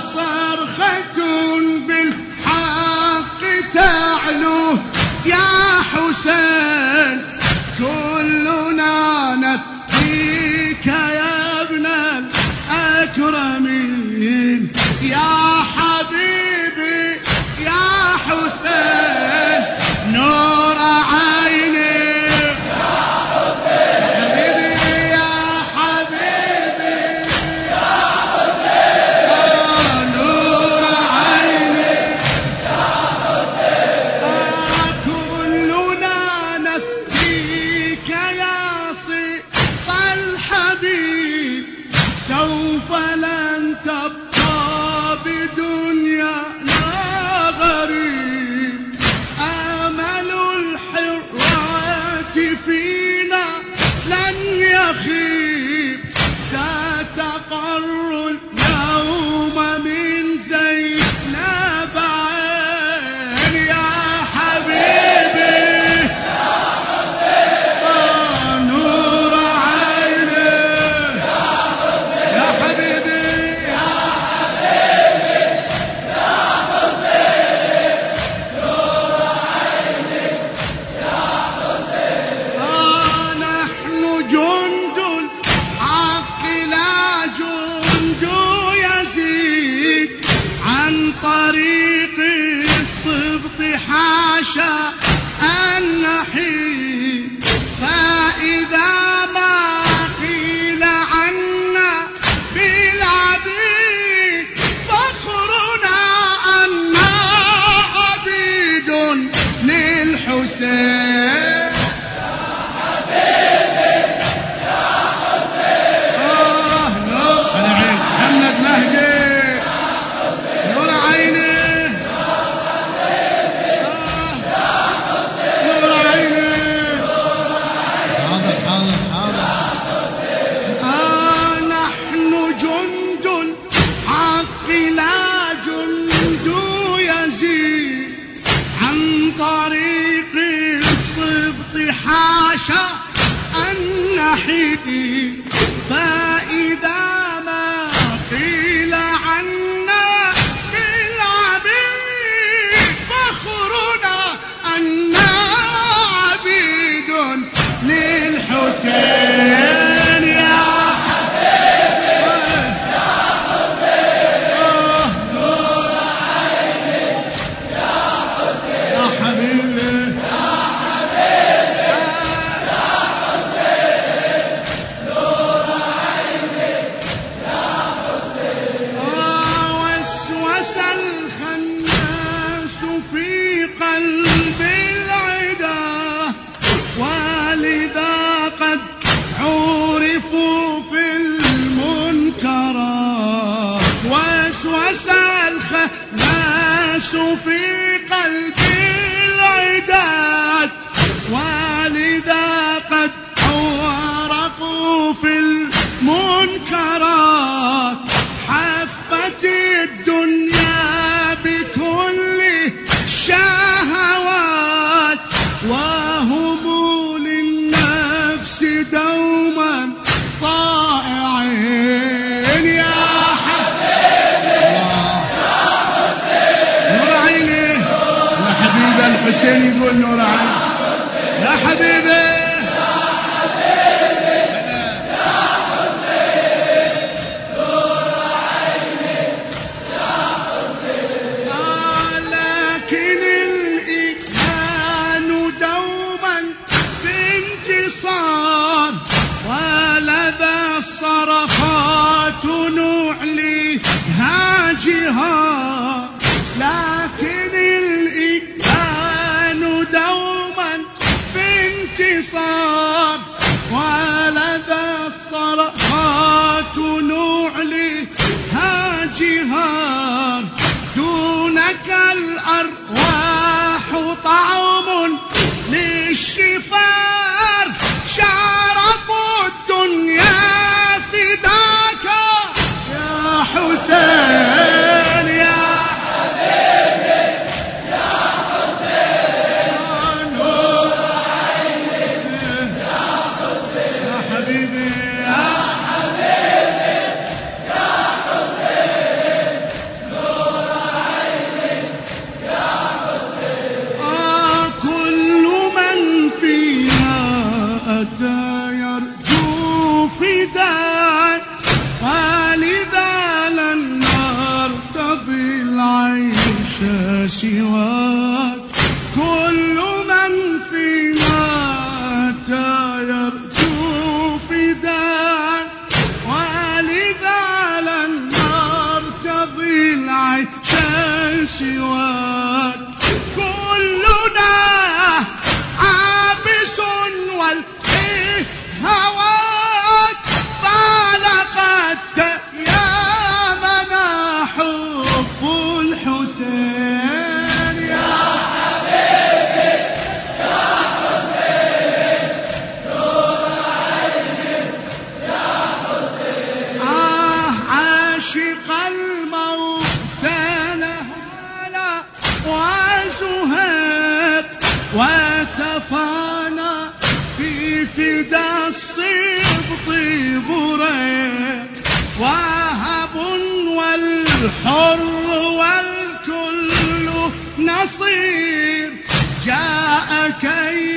صرخة بالحق تعلو. يا حسين كلنا نفديك يا ابن الأكرمين. يا Evangelho Senhor حتى يرجو فداء خالدا لن نرتضي العيش سواك. كل من فينا حتى يرجو فداء خالدا لن نرتضي العيش سواك. الصبط بريق وهب والحر والكل نصير. جاء كي